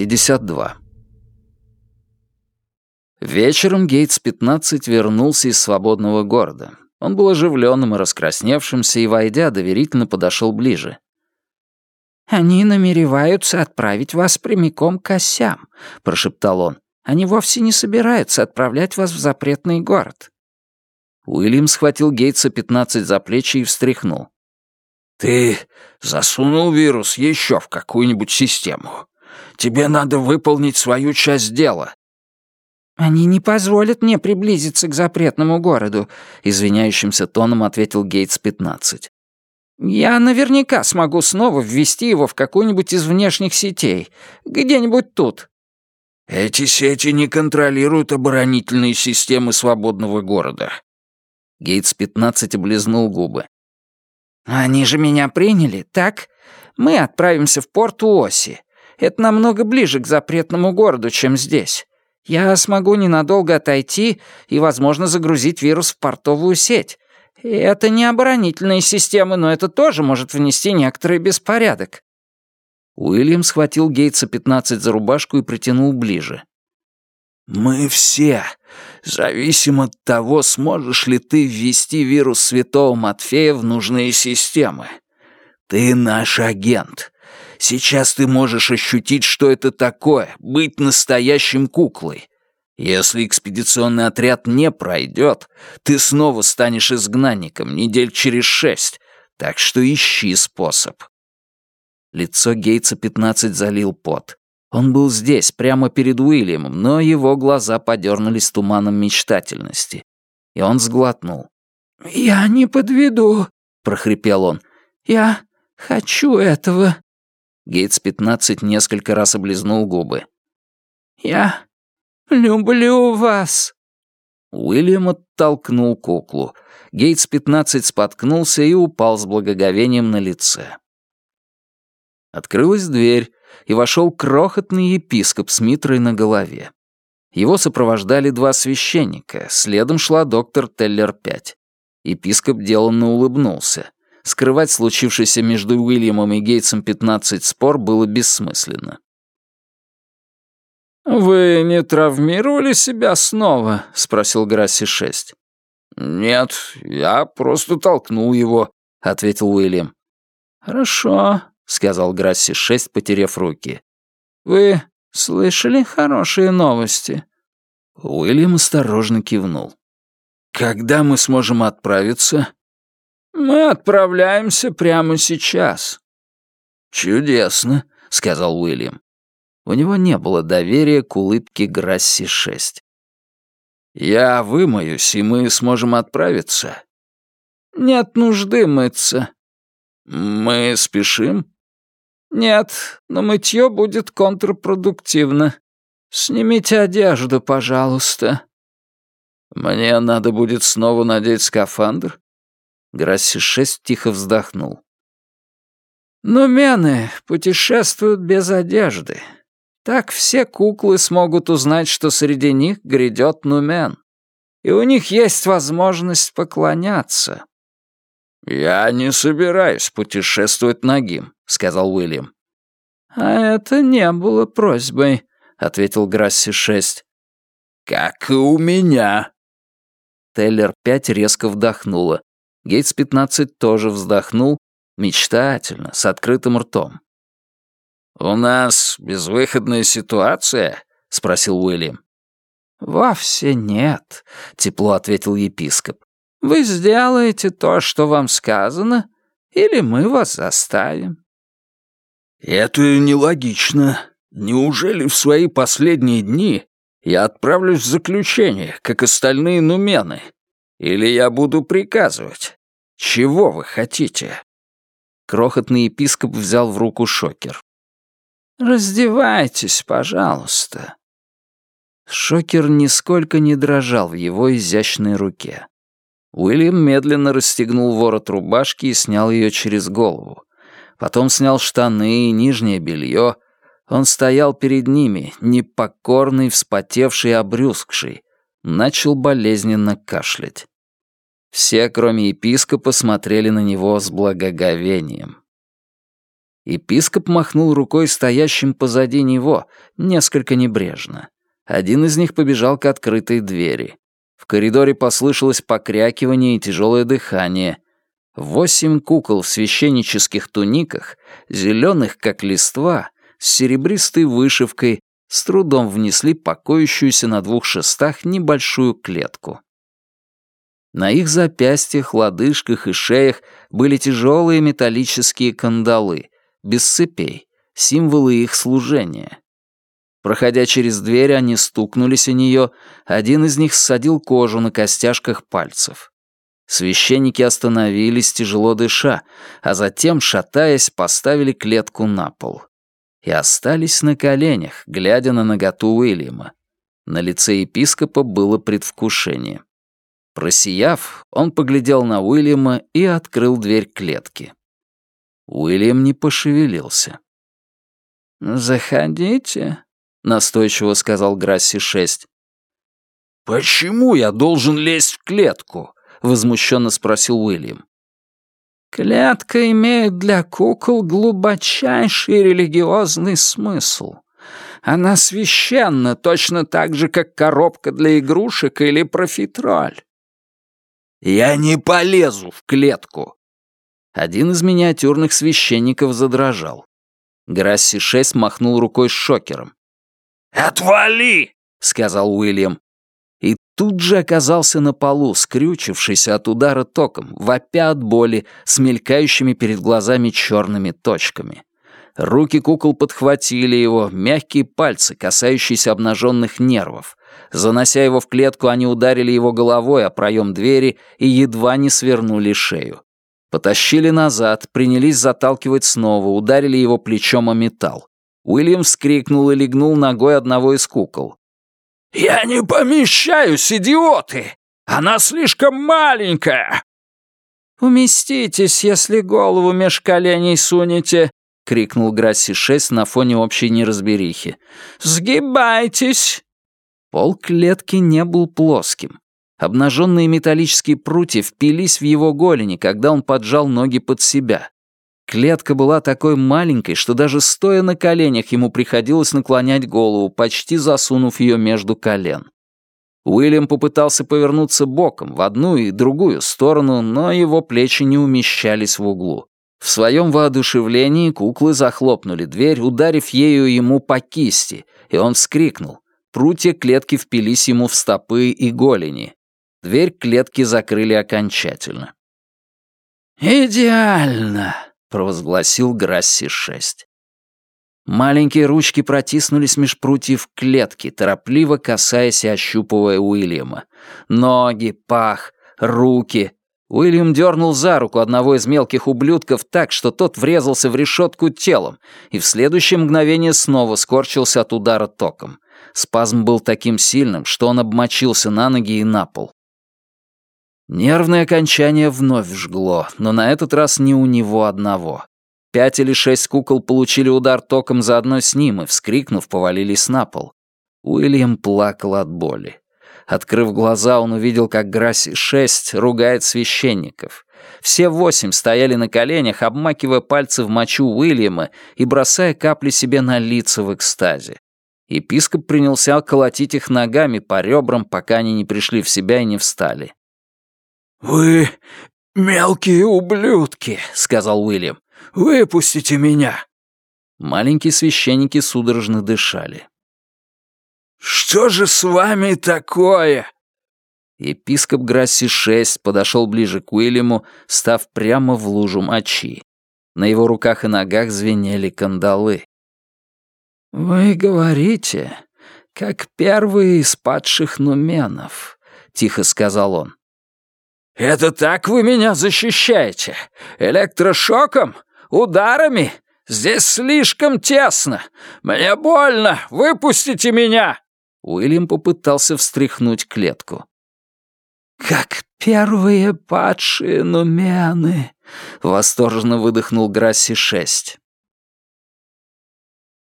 52. Вечером Гейтс-15 вернулся из свободного города. Он был оживленным и раскрасневшимся, и, войдя, доверительно подошел ближе. «Они намереваются отправить вас прямиком к осям», — прошептал он. «Они вовсе не собираются отправлять вас в запретный город». Уильям схватил Гейтса-15 за плечи и встряхнул. «Ты засунул вирус еще в какую-нибудь систему. Тебе надо выполнить свою часть дела». «Они не позволят мне приблизиться к запретному городу», — извиняющимся тоном ответил Гейтс-15. «Я наверняка смогу снова ввести его в какую-нибудь из внешних сетей. Где-нибудь тут». «Эти сети не контролируют оборонительные системы свободного города». Гейтс-15 облизнул губы. «Они же меня приняли, так? Мы отправимся в порт Уоси. Это намного ближе к запретному городу, чем здесь. Я смогу ненадолго отойти и, возможно, загрузить вирус в портовую сеть. И это не оборонительные системы, но это тоже может внести некоторый беспорядок». Уильям схватил Гейтса 15 за рубашку и притянул ближе. «Мы все зависим от того, сможешь ли ты ввести вирус Святого Матфея в нужные системы. Ты наш агент. Сейчас ты можешь ощутить, что это такое — быть настоящим куклой. Если экспедиционный отряд не пройдет, ты снова станешь изгнанником недель через шесть, так что ищи способ». Лицо Гейтса 15 залил пот. Он был здесь, прямо перед Уильямом, но его глаза подернулись туманом мечтательности. И он сглотнул. «Я не подведу», — прохрипел он. «Я хочу этого». Гейтс-15 несколько раз облизнул губы. «Я люблю вас». Уильям оттолкнул куклу. Гейтс-15 споткнулся и упал с благоговением на лице. Открылась дверь, и вошел крохотный епископ с митрой на голове. Его сопровождали два священника, следом шла доктор Теллер-5. Епископ деланно улыбнулся. Скрывать случившийся между Уильямом и Гейтсом 15 спор было бессмысленно. «Вы не травмировали себя снова?» — спросил Грасси-6. «Нет, я просто толкнул его», — ответил Уильям. «Хорошо сказал Грасси-6, потеряв руки. «Вы слышали хорошие новости?» Уильям осторожно кивнул. «Когда мы сможем отправиться?» «Мы отправляемся прямо сейчас». «Чудесно», — сказал Уильям. У него не было доверия к улыбке Грасси-6. «Я вымоюсь, и мы сможем отправиться?» «Нет нужды мыться». «Мы спешим?» «Нет, но мытье будет контрпродуктивно. Снимите одежду, пожалуйста». «Мне надо будет снова надеть скафандр?» Грасси-6 тихо вздохнул. «Нумены путешествуют без одежды. Так все куклы смогут узнать, что среди них грядет Нумен. И у них есть возможность поклоняться». «Я не собираюсь путешествовать нагим», — сказал Уильям. «А это не было просьбой», — ответил Грасси-6. «Как и у меня». Теллер-5 резко вдохнула. Гейтс-15 тоже вздохнул, мечтательно, с открытым ртом. «У нас безвыходная ситуация?» — спросил Уильям. «Вовсе нет», — тепло ответил епископ. Вы сделаете то, что вам сказано, или мы вас заставим». «Это нелогично. Неужели в свои последние дни я отправлюсь в заключение, как остальные нумены? Или я буду приказывать? Чего вы хотите?» Крохотный епископ взял в руку шокер. «Раздевайтесь, пожалуйста». Шокер нисколько не дрожал в его изящной руке. Уильям медленно расстегнул ворот рубашки и снял ее через голову. Потом снял штаны и нижнее белье. Он стоял перед ними, непокорный, вспотевший, обрюзгший. Начал болезненно кашлять. Все, кроме епископа, смотрели на него с благоговением. Епископ махнул рукой стоящим позади него, несколько небрежно. Один из них побежал к открытой двери. В коридоре послышалось покрякивание и тяжелое дыхание. Восемь кукол в священнических туниках, зеленых как листва, с серебристой вышивкой, с трудом внесли покоящуюся на двух шестах небольшую клетку. На их запястьях, лодыжках и шеях были тяжелые металлические кандалы, без цепей, символы их служения. Проходя через дверь, они стукнулись о нее, один из них ссадил кожу на костяшках пальцев. Священники остановились, тяжело дыша, а затем, шатаясь, поставили клетку на пол. И остались на коленях, глядя на наготу Уильяма. На лице епископа было предвкушение. Просияв, он поглядел на Уильяма и открыл дверь клетки. Уильям не пошевелился. «Заходите», — настойчиво сказал Грасси-6. «Почему я должен лезть в клетку?» — возмущенно спросил Уильям. «Клетка имеет для кукол глубочайший религиозный смысл. Она священна точно так же, как коробка для игрушек или профитроль». «Я не полезу в клетку», один из миниатюрных священников задрожал. Грасси-6 махнул рукой с шокером. «Отвали!» — сказал Уильям. И тут же оказался на полу, скрючившийся от удара током, вопя от боли, с мелькающими перед глазами черными точками. Руки кукол подхватили его, мягкие пальцы, касающиеся обнаженных нервов. Занося его в клетку, они ударили его головой о проем двери и едва не свернули шею. Потащили назад, принялись заталкивать снова, ударили его плечом о металл. Уильям вскрикнул и легнул ногой одного из кукол. «Я не помещаюсь, идиоты! Она слишком маленькая!» «Уместитесь, если голову меж коленей сунете!» — крикнул Грасси-6 на фоне общей неразберихи. «Сгибайтесь!» Пол клетки не был плоским. Обнаженные металлические прутья впились в его голени, когда он поджал ноги под себя. Клетка была такой маленькой, что даже стоя на коленях ему приходилось наклонять голову, почти засунув ее между колен. Уильям попытался повернуться боком в одну и другую сторону, но его плечи не умещались в углу. В своем воодушевлении куклы захлопнули дверь, ударив ею ему по кисти, и он вскрикнул. Прутья клетки впились ему в стопы и голени. Дверь клетки закрыли окончательно. «Идеально!» — провозгласил Грасси-6. Маленькие ручки протиснулись меж прутьев клетки, торопливо касаясь и ощупывая Уильяма. Ноги, пах, руки. Уильям дернул за руку одного из мелких ублюдков так, что тот врезался в решетку телом, и в следующее мгновение снова скорчился от удара током. Спазм был таким сильным, что он обмочился на ноги и на пол. Нервное окончание вновь жгло, но на этот раз не у него одного. Пять или шесть кукол получили удар током заодно с ним и, вскрикнув, повалились на пол. Уильям плакал от боли. Открыв глаза, он увидел, как Грасси-6 ругает священников. Все восемь стояли на коленях, обмакивая пальцы в мочу Уильяма и бросая капли себе на лица в экстазе. Епископ принялся колотить их ногами по ребрам, пока они не пришли в себя и не встали. «Вы мелкие ублюдки», — сказал Уильям. «Выпустите меня». Маленькие священники судорожно дышали. «Что же с вами такое?» Епископ Грасси-6 подошел ближе к Уильяму, став прямо в лужу мочи. На его руках и ногах звенели кандалы. «Вы говорите, как первый из падших нуменов», — тихо сказал он. «Это так вы меня защищаете? Электрошоком? Ударами? Здесь слишком тесно! Мне больно! Выпустите меня!» Уильям попытался встряхнуть клетку. «Как первые падшие нумены!» — восторженно выдохнул Грасси-6.